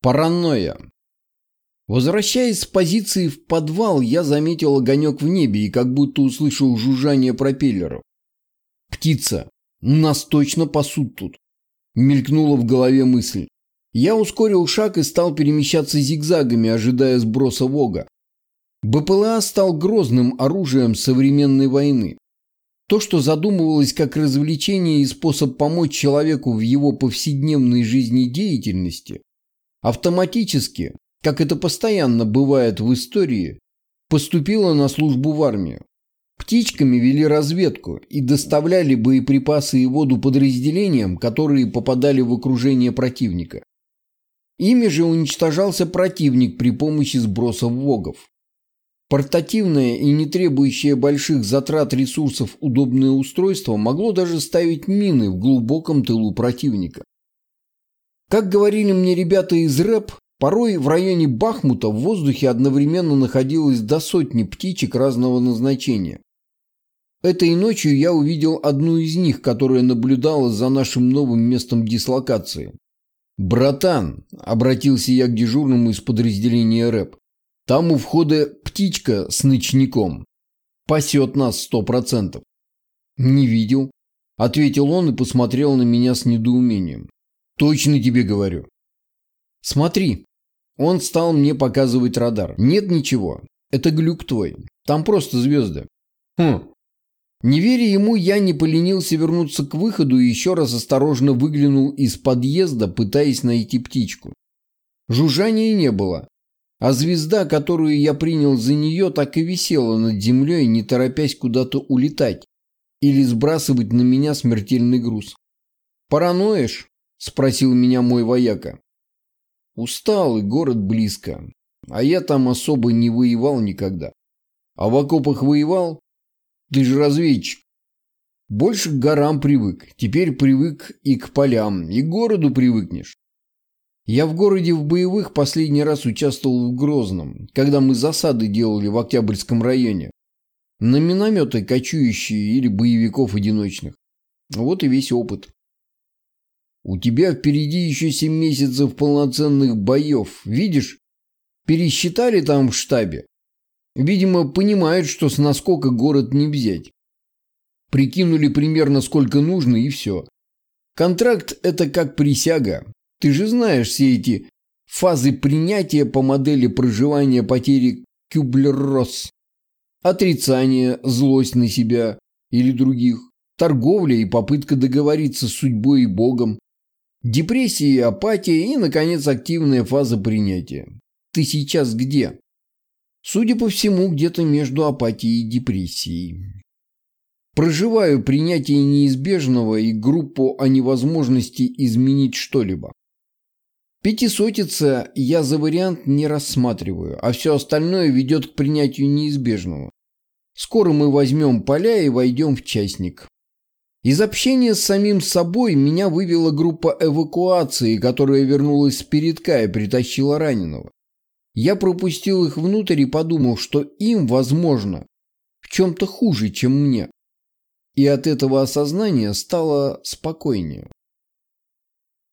Паранойя. Возвращаясь с позиции в подвал, я заметил огонек в небе и как будто услышал жужжание пропеллеров. «Птица! Нас точно пасут тут!» Мелькнула в голове мысль. Я ускорил шаг и стал перемещаться зигзагами, ожидая сброса Вога. БПЛА стал грозным оружием современной войны. То, что задумывалось как развлечение и способ помочь человеку в его повседневной жизнедеятельности, автоматически, как это постоянно бывает в истории, поступило на службу в армию. Птичками вели разведку и доставляли боеприпасы и воду подразделениям, которые попадали в окружение противника. Ими же уничтожался противник при помощи сбросов ВОГов. Портативное и не требующее больших затрат ресурсов удобное устройство могло даже ставить мины в глубоком тылу противника. Как говорили мне ребята из рэп, порой в районе Бахмута в воздухе одновременно находилось до сотни птичек разного назначения. Этой ночью я увидел одну из них, которая наблюдала за нашим новым местом дислокации. «Братан», — обратился я к дежурному из подразделения рэп, — «там у входа птичка с ночником. Пасет нас сто процентов». «Не видел», — ответил он и посмотрел на меня с недоумением. Точно тебе говорю. Смотри. Он стал мне показывать радар. Нет ничего. Это глюк твой. Там просто звезды. Хм. Не веря ему, я не поленился вернуться к выходу и еще раз осторожно выглянул из подъезда, пытаясь найти птичку. Жужжания не было, а звезда, которую я принял за нее, так и висела над землей, не торопясь куда-то улетать или сбрасывать на меня смертельный груз. «Параноишь?» – спросил меня мой вояка. Устал, и город близко. А я там особо не воевал никогда. А в окопах воевал? Ты же разведчик. Больше к горам привык. Теперь привык и к полям, и к городу привыкнешь. Я в городе в боевых последний раз участвовал в Грозном, когда мы засады делали в Октябрьском районе. На минометы кочующие или боевиков одиночных. Вот и весь опыт. У тебя впереди еще семь месяцев полноценных боев. Видишь? Пересчитали там в штабе. Видимо, понимают, что с наскока город не взять. Прикинули примерно сколько нужно и все. Контракт – это как присяга. Ты же знаешь все эти фазы принятия по модели проживания потери Кюблер-Росс. Отрицание, злость на себя или других, торговля и попытка договориться с судьбой и Богом, Депрессия, апатия и, наконец, активная фаза принятия. Ты сейчас где? Судя по всему, где-то между апатией и депрессией. Проживаю принятие неизбежного и группу о невозможности изменить что-либо. Пятисотица я за вариант не рассматриваю, а все остальное ведет к принятию неизбежного. Скоро мы возьмем поля и войдем в частник. Из общения с самим собой меня вывела группа эвакуации, которая вернулась с передка и притащила раненого. Я пропустил их внутрь и подумал, что им, возможно, в чем-то хуже, чем мне. И от этого осознания стало спокойнее.